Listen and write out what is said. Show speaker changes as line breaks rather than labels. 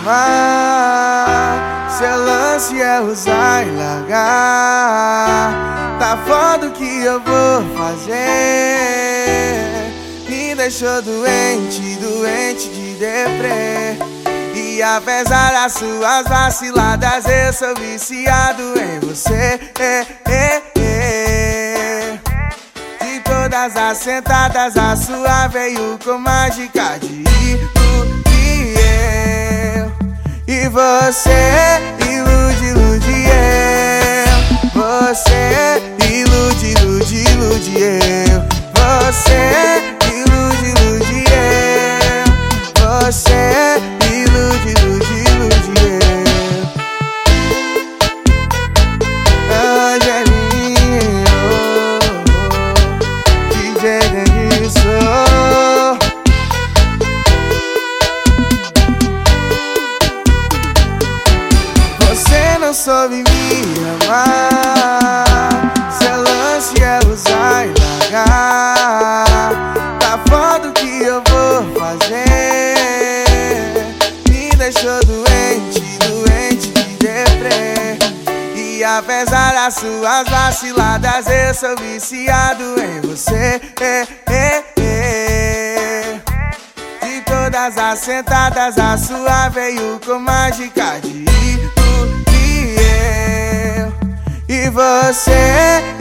amar. Seu lance é usar e largar. Tá foda o que eu vou fazer. Me deixou doente, doente de deprê. E apesar das suas vaciladas, eu sou viciado em você. É, é, é. De todas as sentadas, a sua veio com mágica de. E você ilude, ilude eu. Você ilude, ilude, ilude eu. Você ilude, ilude eu. Você não soube me amar. Seu lance é usar e largar. Tá foda o que eu vou fazer. Me deixou doente, doente de deprê. E apesar das suas vaciladas, eu sou viciado em você. É, é, é. De todas as sentadas, a sua veio com mágica de você